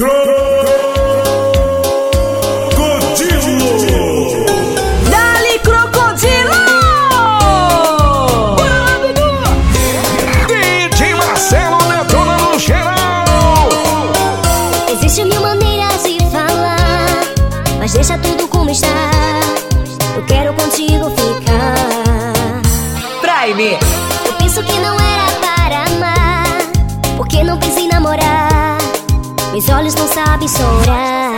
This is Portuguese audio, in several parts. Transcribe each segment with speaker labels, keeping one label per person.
Speaker 1: Go.
Speaker 2: não sabe chorar.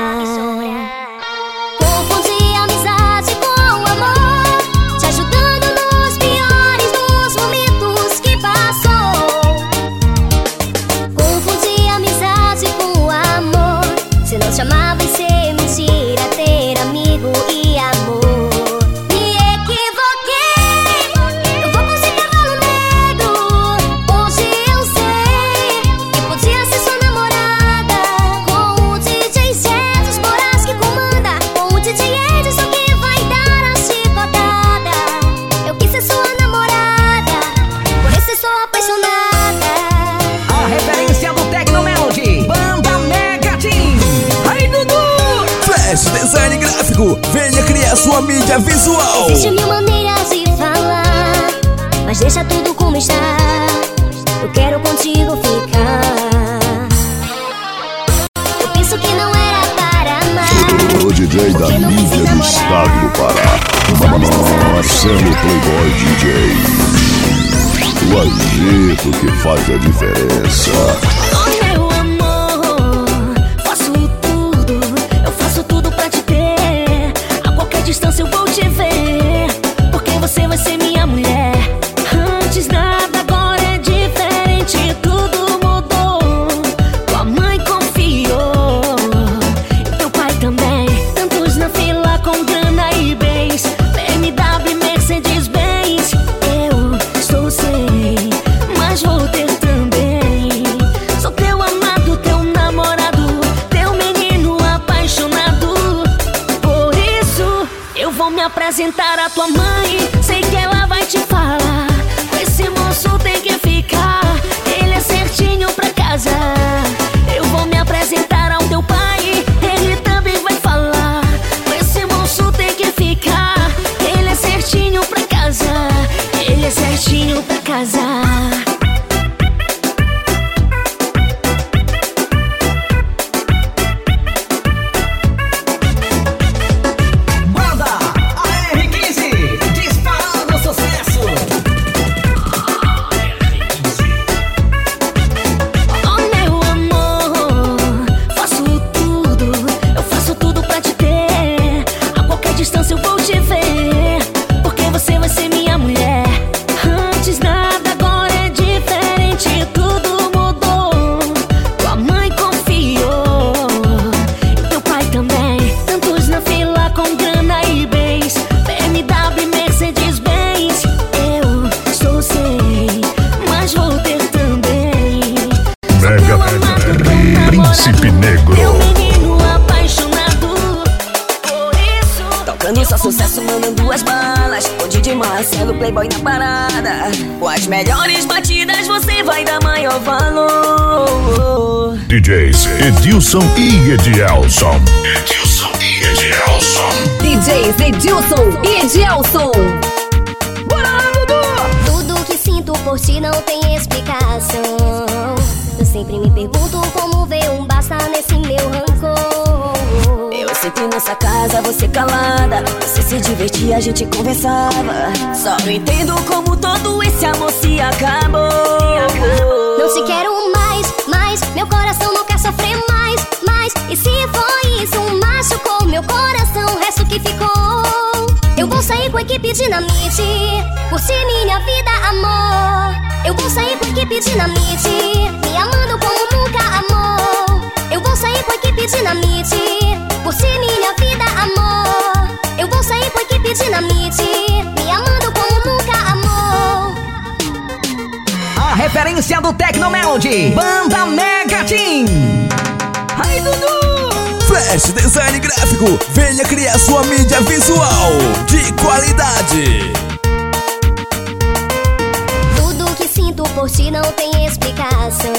Speaker 3: DJ da mídia do estado do Pará, Marcelo Playboy DJ. O agito que faz a diferença.
Speaker 4: distância eu vou te ver. Porque você vai ser minha mulher. 家。
Speaker 5: Edilson e Edielson. Edilson e Edielson.
Speaker 6: DJs Edilson e Edielson.
Speaker 2: Bora Dudu! Tudo que sinto por ti não tem explicação. Eu sempre me pergunto como ver um basta nesse meu rancor.
Speaker 7: Eu sei que nessa casa você calada. Você se divertia, a gente conversava. Só não entendo como todo esse amor se acabou.
Speaker 2: Não se quero mais, mais. Meu coração não quer sofrer mais. E se foi isso, machucou meu coração, o resto que ficou. Eu vou sair com a equipe dinamite, curtir minha vida, amor. Eu vou sair com a equipe dinamite, A
Speaker 8: referência do Tecno Melody, Banda Mega Team. Ai, Dudu!
Speaker 5: Flash Design Gráfico, venha criar sua mídia visual de qualidade.
Speaker 2: Tudo que sinto por ti não tem explicação.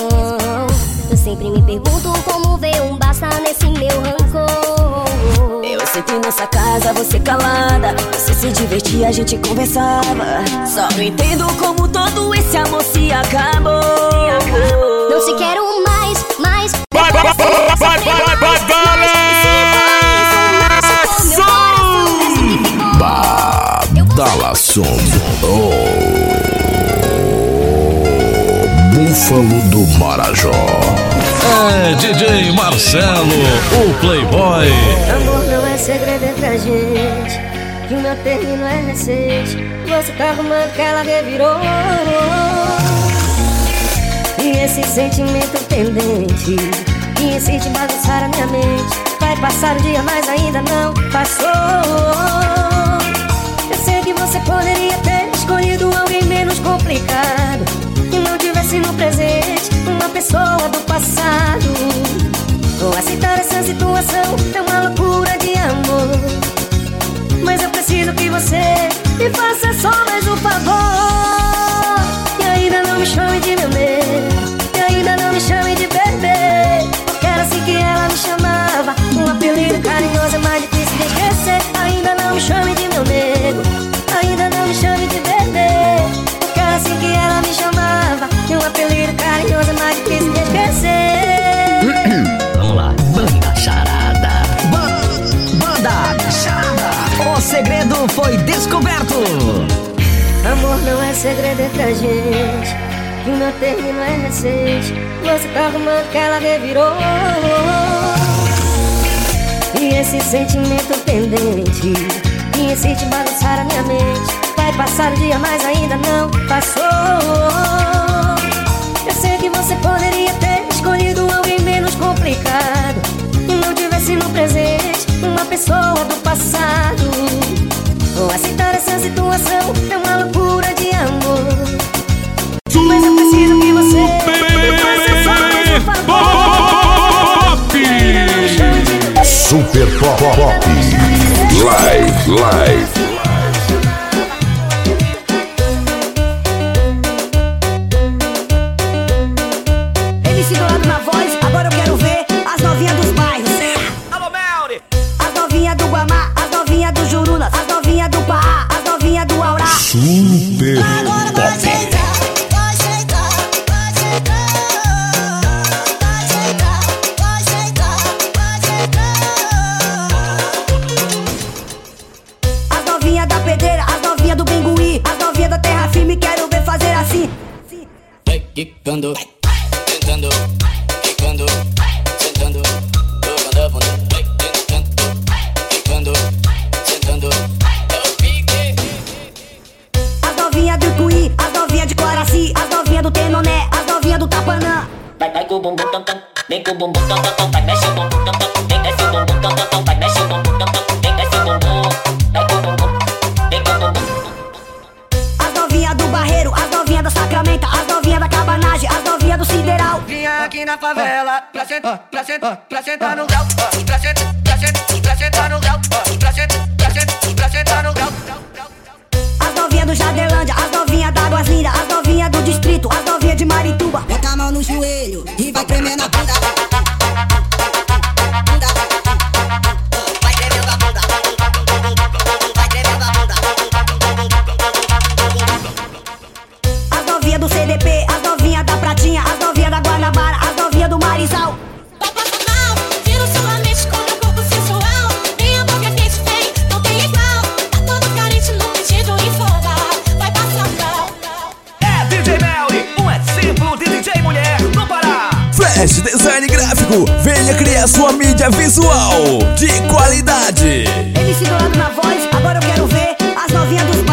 Speaker 2: Eu sempre me pergunto como ver um basta
Speaker 7: nossa casa, você calada. Você se divertia, a gente conversava. Só não entendo como todo esse amor se acabou.
Speaker 9: Não se quero mais, mais.
Speaker 10: Vai, vai, vai, vai, vai, vai, vai, Badala Som. Oh. Búfalo do Marajó.
Speaker 11: É DJ Marcelo, o Playboy.
Speaker 12: É segredo entre a gente. Que o meu término é recente. Você tá arrumando que ela revirou. E esse sentimento pendente que insiste em bagunçar a minha mente. Vai passar o dia, mas ainda não passou. Eu sei que você poderia ter escolhido alguém menos complicado. E não tivesse no presente uma pessoa do passado. Vou aceitar essa situação, gente. Que o meu término é recente. Você tá arrumando que ela revirou. E esse sentimento pendente. Que insiste em bagunçar a minha mente. Vai passar o dia, mas ainda não passou. Eu sei que você poderia ter escolhido alguém menos complicado. E não tivesse no presente uma pessoa do passado. Vou aceitar essa situação, é uma loucura de amor. Mas eu preciso que você.
Speaker 10: Super Pop Pop. Live, live.
Speaker 7: As novinhas do CDP, as novinhas da Pratinha, as novinhas da Guanabara, as novinhas do Marizal.
Speaker 9: Igual. Tá todo carente no pedido informal. Vai passar mal.
Speaker 1: É DJ Melri, um exemplo de DJ mulher no Pará.
Speaker 10: Flash Design Gráfico. Venha criar sua mídia visual de qualidade.
Speaker 7: MC do lado na voz, agora eu quero ver as novinhas dos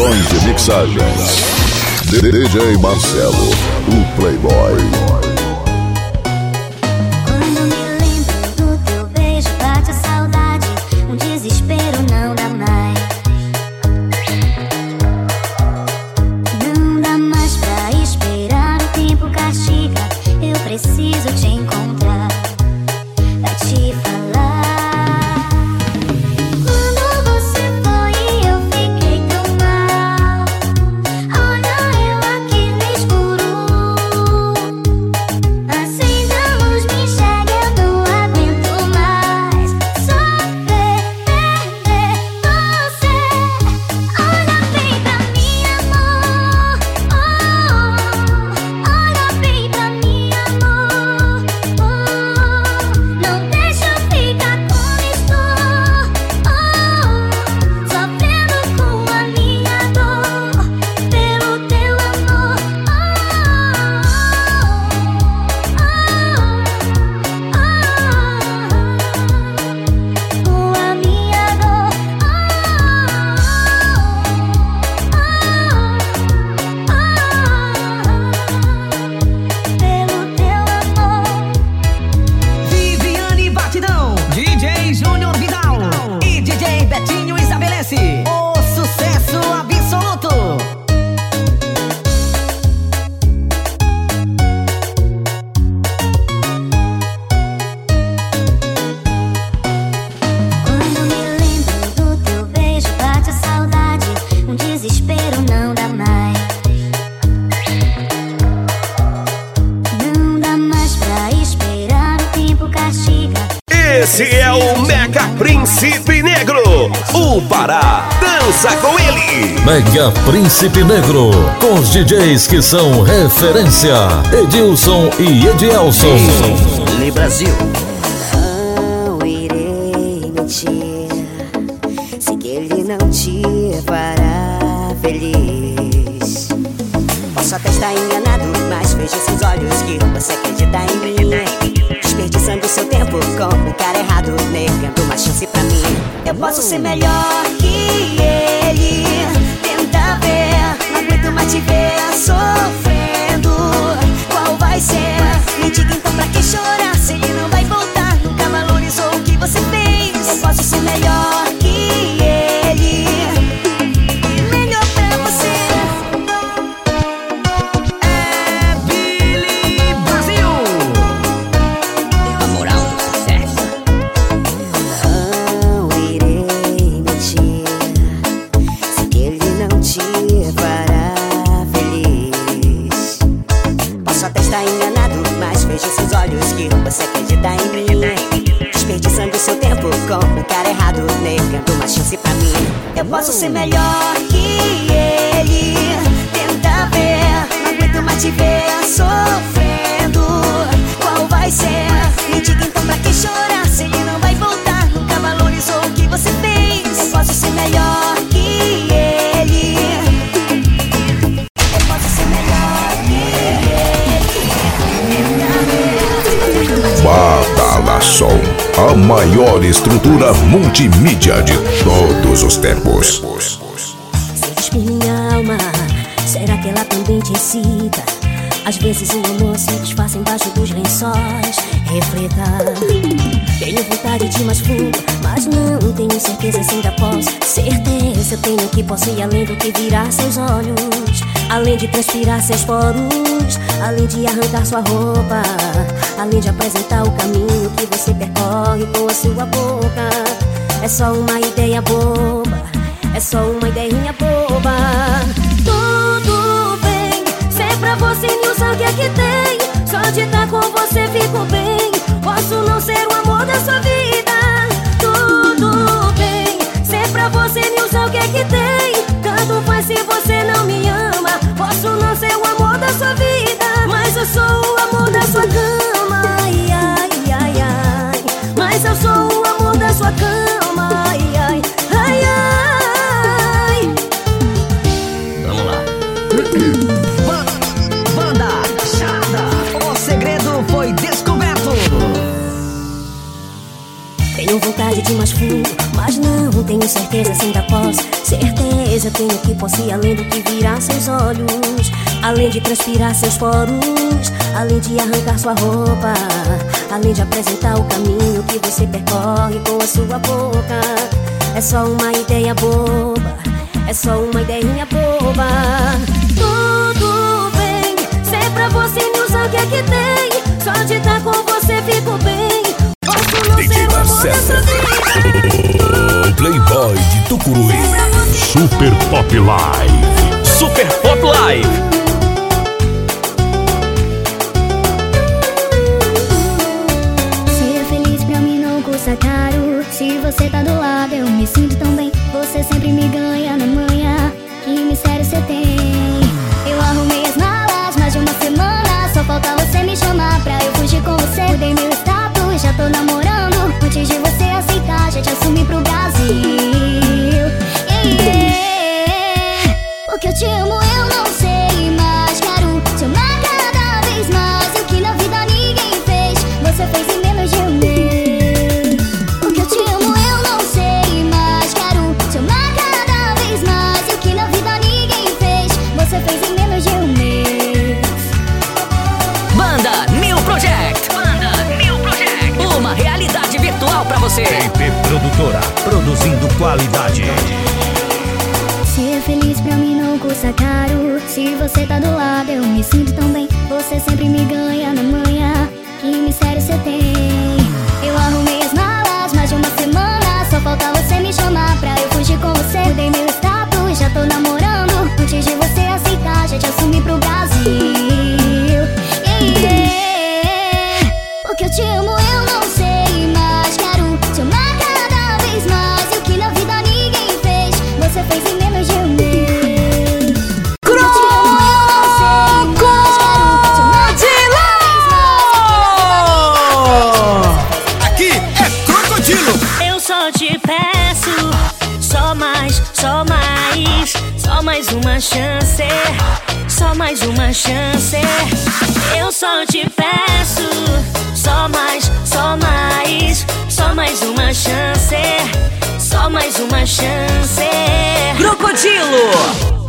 Speaker 2: Produções e mixagens. DJ Marcelo, o Playboy.
Speaker 1: Príncipe Negro, com
Speaker 11: os DJs que são referência, Edilson e Edielson.
Speaker 4: Lê Brasil.
Speaker 13: Não irei mentir se que ele não te fará feliz. Posso até estar enganado, mas vejo seus olhos que você acredita em mim. Desperdiçando seu tempo com o cara errado, negando uma chance pra mim. Eu posso ser melhor que ele. Ver Eu posso
Speaker 4: a
Speaker 5: maior estrutura multimídia de todos os tempos.
Speaker 13: Se despir minha alma, será que ela também te excita? Às vezes o amor se desfaz embaixo dos lençóis. Reflita. Tenho vontade de mais fundo, mas não tenho certeza se ainda posso. Certeza tenho que posso ir além do que virar seus olhos. Além de transpirar seus poros, além de arrancar sua roupa, além de apresentar o caminho que você percorre com a sua boca. É só uma ideia boba, é só uma ideinha boba. Tudo bem, se é pra você usar o que é que tem. Só de estar com você fico bem. Posso não ser o amor da sua vida. Sua vida, mas eu sou o amor da sua cama. Ai, ai, ai, ai. Mas eu sou tenho certeza se ainda posso. Certeza tenho que posso ir além do que virar seus olhos. Além de transpirar seus poros, além de arrancar sua roupa, além de apresentar o caminho que você percorre com a sua boca. É só uma ideia boba, é só uma ideinha boba. Tudo bem, se é pra você me usar o que é que tem. Só de estar com você fico bem. Posso não ser o amor da sua vida.
Speaker 14: O Playboy de Tucuruí.
Speaker 11: Super Pop Live.
Speaker 1: Super Pop Live.
Speaker 2: Ser feliz pra mim não custa caro. Se você tá do lado, eu me sinto tão bem. Você sempre me ganha na pro
Speaker 14: Produtora, produzindo qualidade.
Speaker 2: Ser feliz pra mim não custa caro. Se você tá do lado, eu me sinto tão bem.
Speaker 8: chance.
Speaker 4: Crocodilo.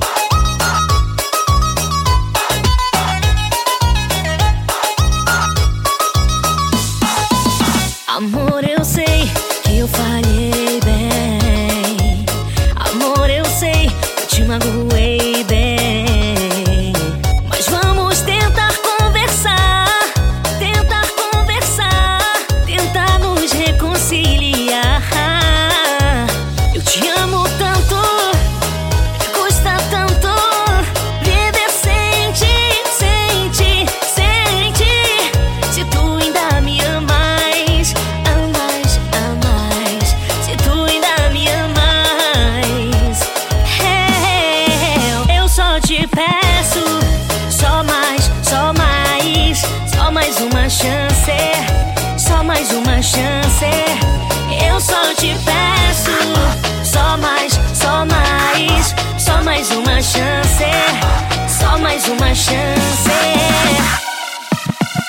Speaker 8: uma chance.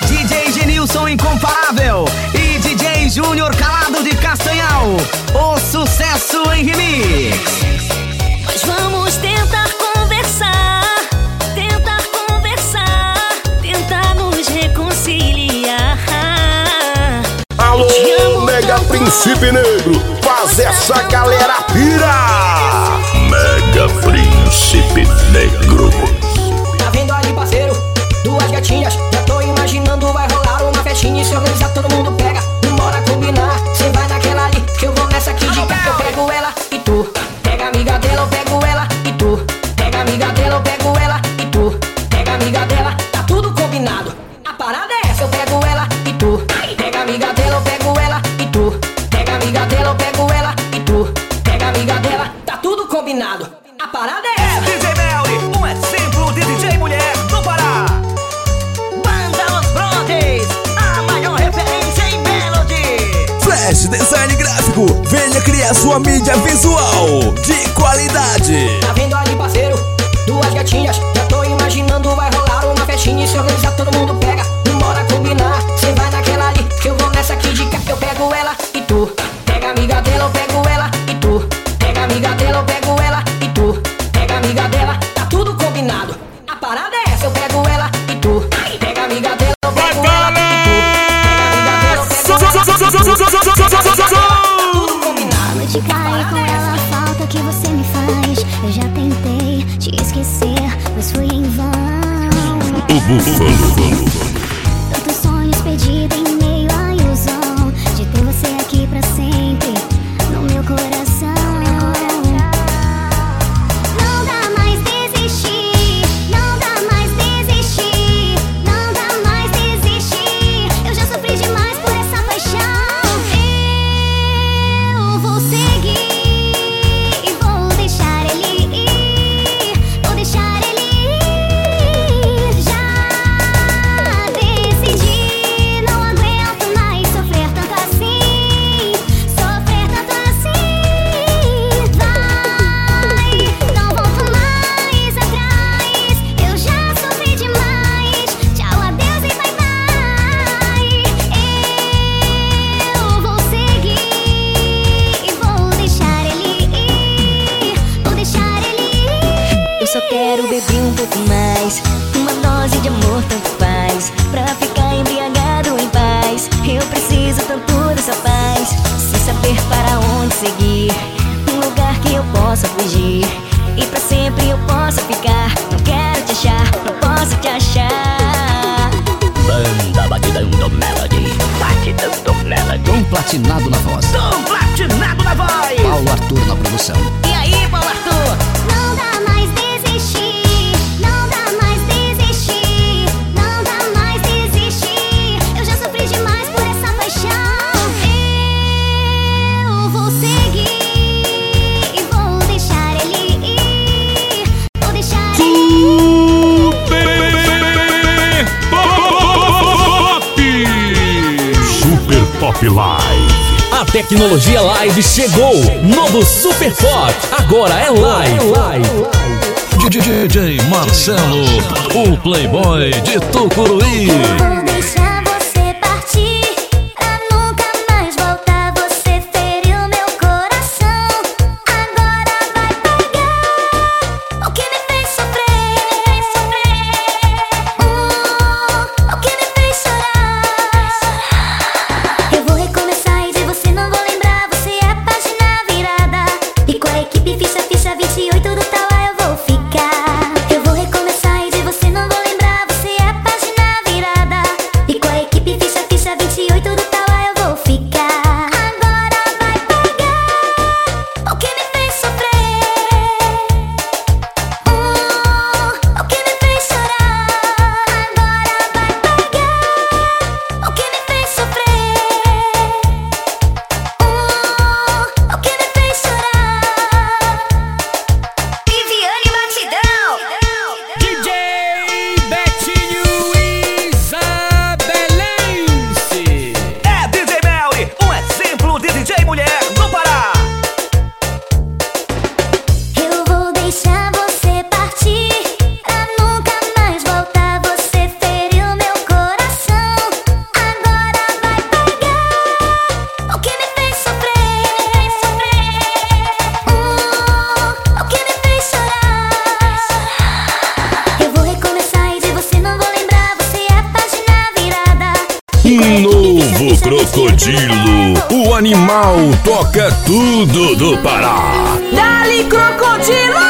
Speaker 4: DJ Genilson Incomparável e DJ Júnior Calado de Castanhal. O sucesso em remix.
Speaker 8: Mas vamos tentar conversar. Tentar conversar. Tentar nos reconciliar.
Speaker 1: Alô, Mega Príncipe Negro. Faz essa galera pira.
Speaker 15: Mega Príncipe Negro.
Speaker 2: Já tô imaginando, vai rolar uma festinha e se organizar todo mundo pega. Bora combinar, cê vai naquela ali, que eu vou nessa aqui de cá. Eu pego ela e tu. Pega a amiga dela, eu pego ela e tu. Pega a amiga dela, eu pego ela e tu. Pega a amiga dela, tá tudo combinado. A parada é essa, eu pego ela e tu. Pega a amiga dela, eu pego ela e tu. Pega a amiga dela, eu pego ela e tu. Pega a amiga dela, tá tudo combinado. A parada é essa.
Speaker 5: podcast Design Gráfico. Venha criar sua mídia visual de qualidade.
Speaker 2: Tá vendo ali, parceiro? Duas gatinhas. Já tô imaginando, vai rolar uma festinha e se organizar todo mundo pega. Bora combinar, cê vai
Speaker 16: Буффало. live chegou! Novo Super Pop, agora é live!
Speaker 11: DJ Marcelo, o playboy de Tucuruí.
Speaker 5: animal toca tudo do Pará.
Speaker 2: Dali Crocodilo!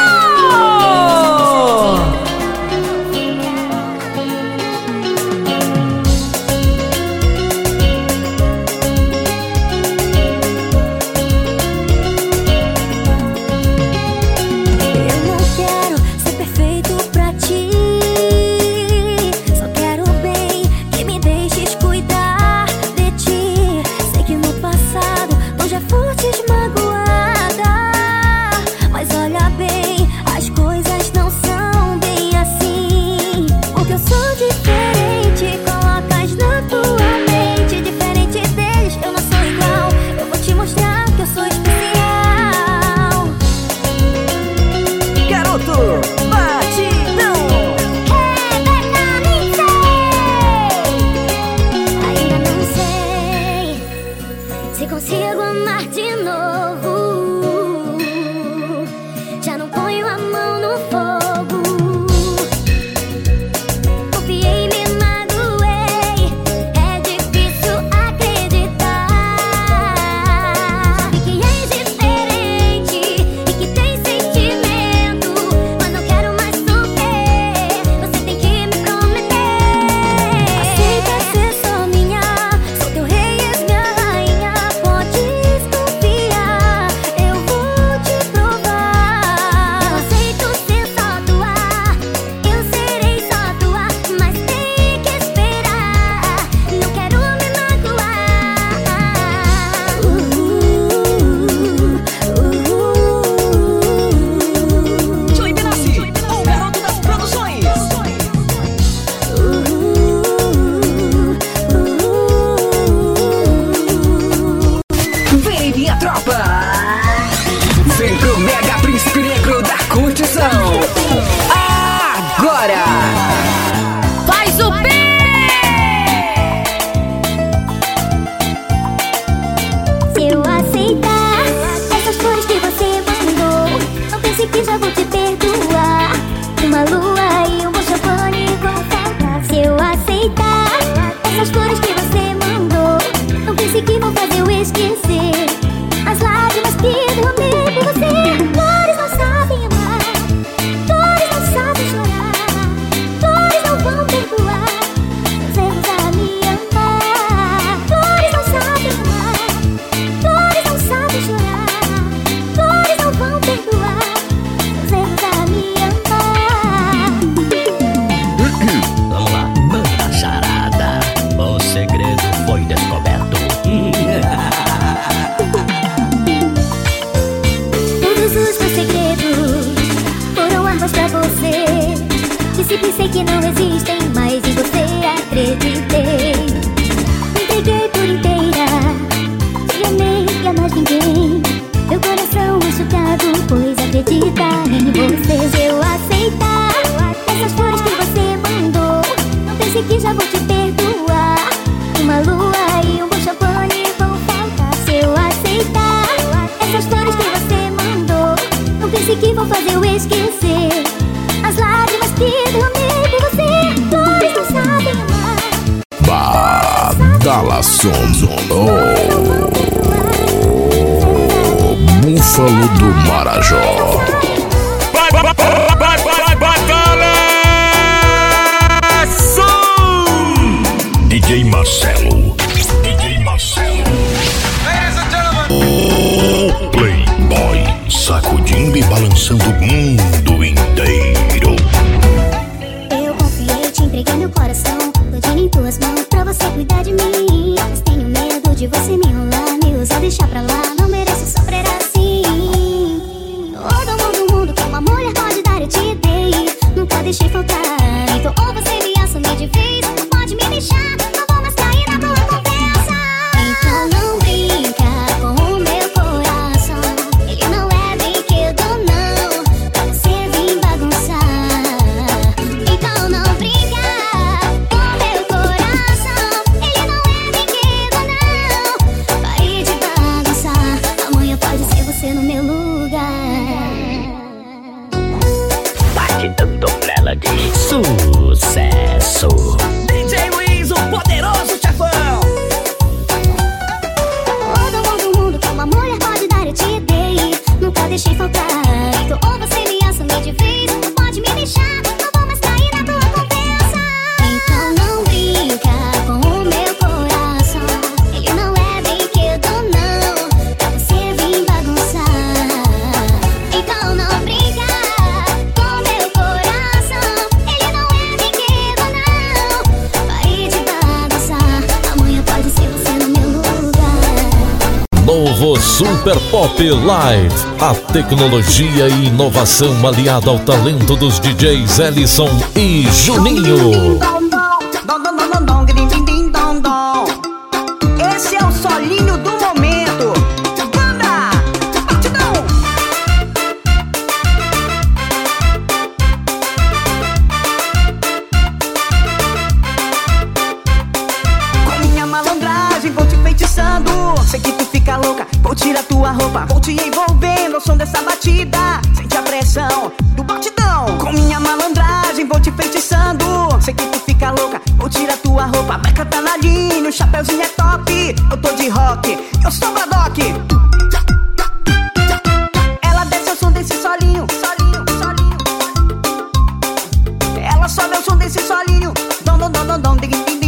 Speaker 11: Top Live, a tecnologia e inovação aliada ao talento dos DJs Ellison e Juninho.
Speaker 7: Esse é o solinho do momento. Banda! Batidão! Com minha malandragem vou te feitiçando. Sei que tu fica louca Vou tirar tua roupa, vou te envolvendo ao som dessa batida. Sente a pressão do batidão. Com minha malandragem, vou te feitiçando. Sei que tu fica louca, vou tirar tua roupa. Vai catar tá na linha, o chapéuzinho é top. Eu tô de rock, eu sou Bradock. Ela desce o som desse solinho, solinho, solinho. Ela sobe o som desse solinho. Dom, dom, dom, dom, dom, ding, ding.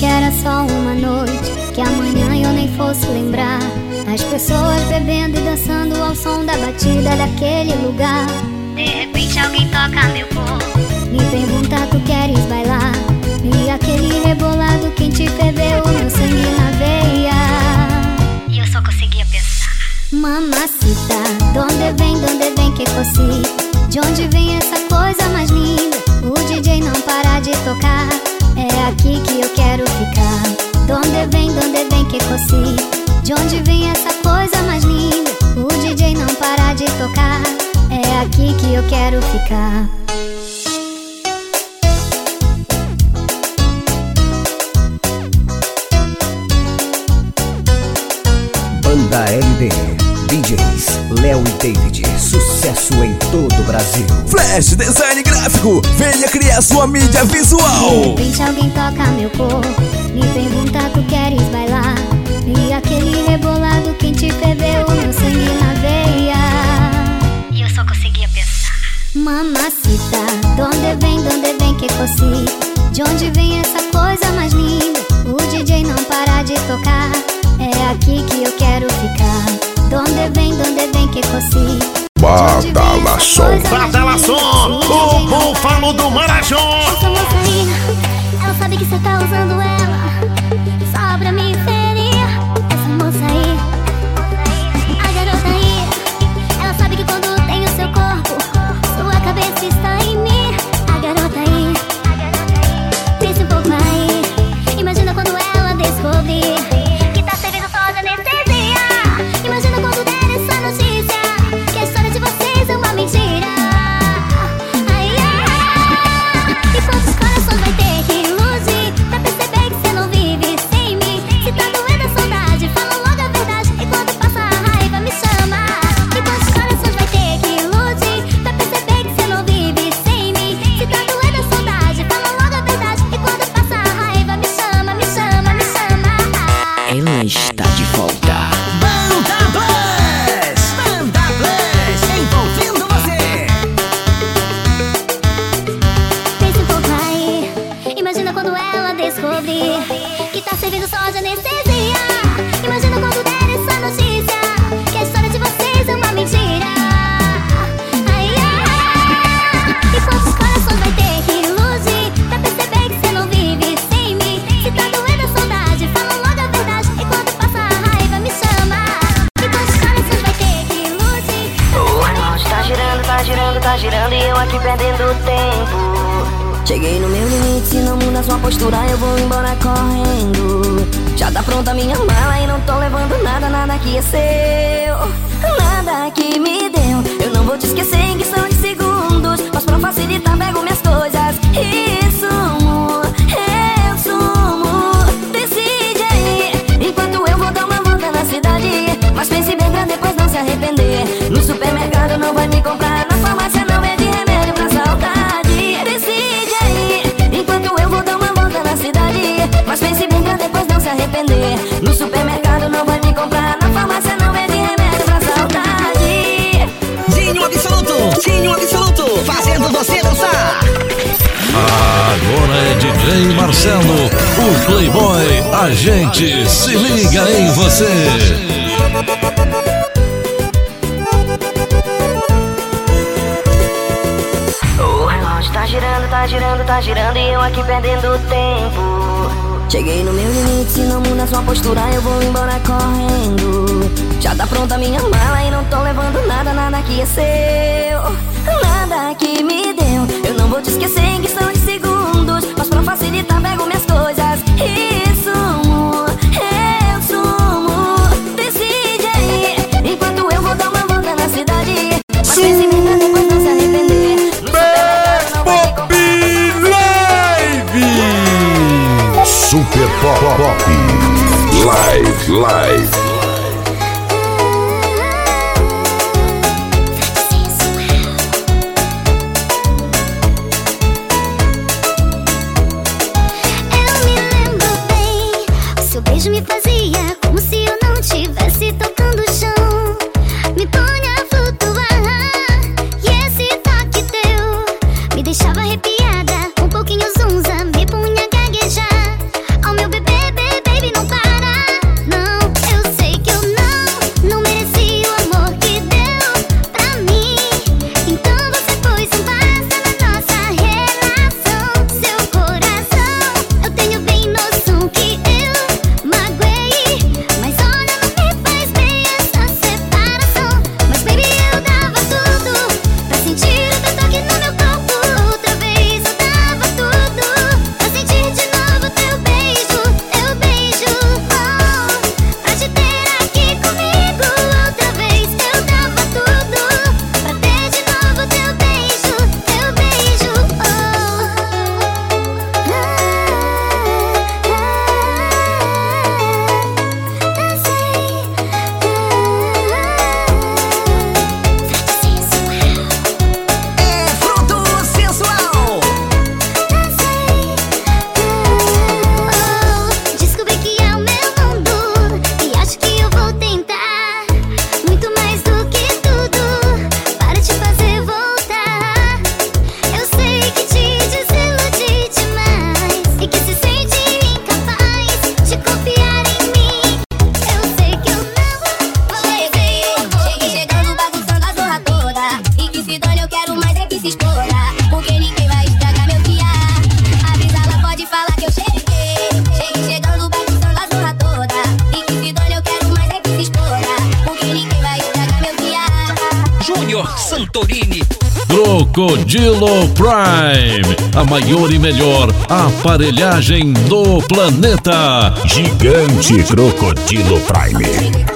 Speaker 7: Que
Speaker 2: era só uma noite, que amanhã eu nem fosse lembrar. As pessoas bebendo e dançando ao som da batida daquele lugar. De repente alguém toca meu corpo, me pergunta tu queres bailar. E aquele rebolado quente ferveu meu sangue na veia. E eu só conseguia pensar. Mamacita, donde vem, donde vem que cosita? De onde vem essa coisa mais linda? O DJ não para de tocar. É aqui que eu quero ficar. Donde vem, donde vem que cosita? De onde vem essa coisa mais linda? O DJ não para de tocar. É aqui que eu quero ficar.
Speaker 14: Banda LD, DJs Léo e David, sucesso em todo o Brasil. Flash Design Gráfico, venha criar sua mídia
Speaker 2: De
Speaker 14: visual.
Speaker 2: repente alguém toca meu corpo Me pergunta tu queres bailar E aquele rebolado quente ferveu meu sangue na veia E eu só conseguia pensar Mamacita, donde vem, donde vem que cosita? De onde vem essa coisa mais linda? O DJ não para de tocar É aqui que eu quero ficar Donde vem, donde vem que cosita?
Speaker 5: Badalação.
Speaker 17: Badalação, o búfalo do Marajó.
Speaker 2: Essa moça aí, ela sabe que você tá usando ela Só pra me ferir
Speaker 7: girando, e eu aqui perdendo tempo. Cheguei no meu limite, se não muda sua postura, eu vou embora correndo. Já tá pronta minha mala e não tô levando nada, nada que é seu. Nada que me deu, eu não vou te esquecer em questão de segundos. Mas pra facilitar, pego minhas coisas e
Speaker 4: dançar!
Speaker 11: Agora é DJ Marcelo, o Playboy. A gente se liga em você.
Speaker 7: O relógio tá girando, tá girando, tá girando e eu aqui perdendo tempo. Cheguei no meu limite, se não muda sua postura, eu vou embora correndo. Já tá pronta minha mala e não tô levando nada, nada que é seu. Nada que me deu, eu não vou te esquecer em questão de segundos. Mas pra facilitar, pego minhas coisas e sumo.
Speaker 2: a
Speaker 11: maior e melhor aparelhagem do planeta.
Speaker 14: Gigante Crocodilo Prime.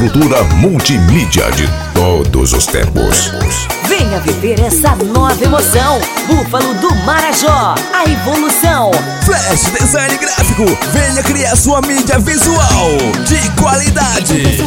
Speaker 5: estrutura multimídia de todos os tempos.
Speaker 18: Venha viver essa nova emoção. Búfalo do Marajó, a evolução.
Speaker 14: Flash Design Gráfico, venha criar sua mídia visual de qualidade.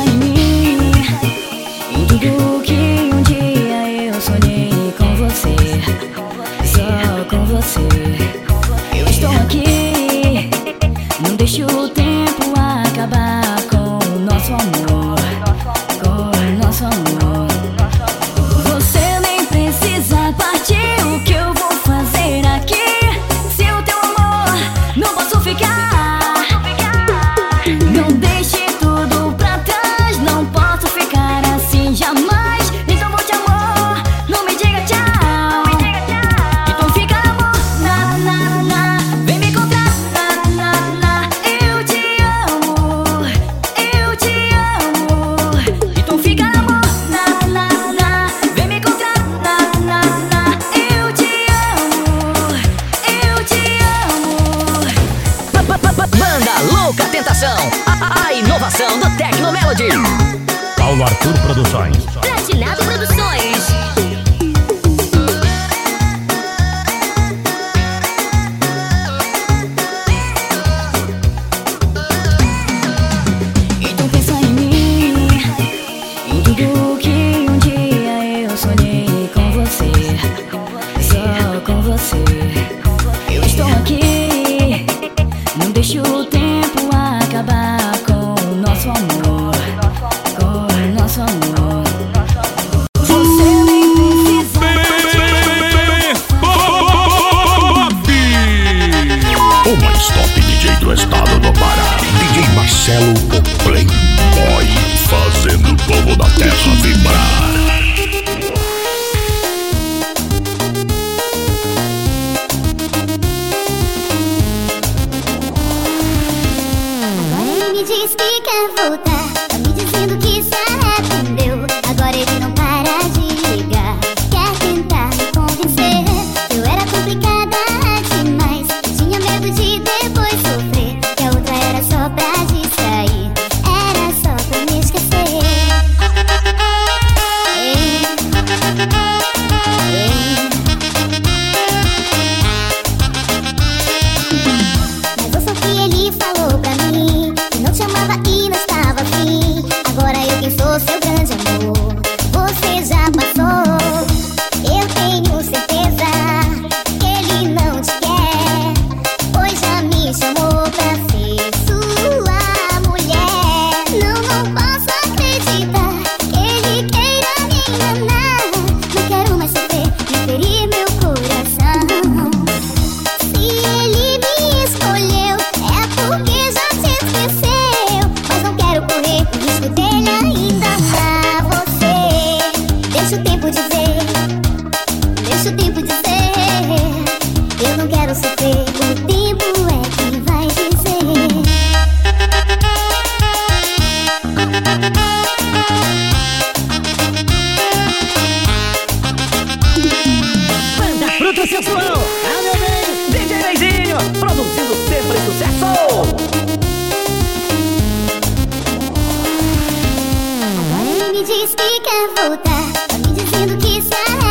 Speaker 4: just be careful there. produzindo sempre sucesso.
Speaker 2: Agora ele me diz que quer voltar, tá me dizendo que será.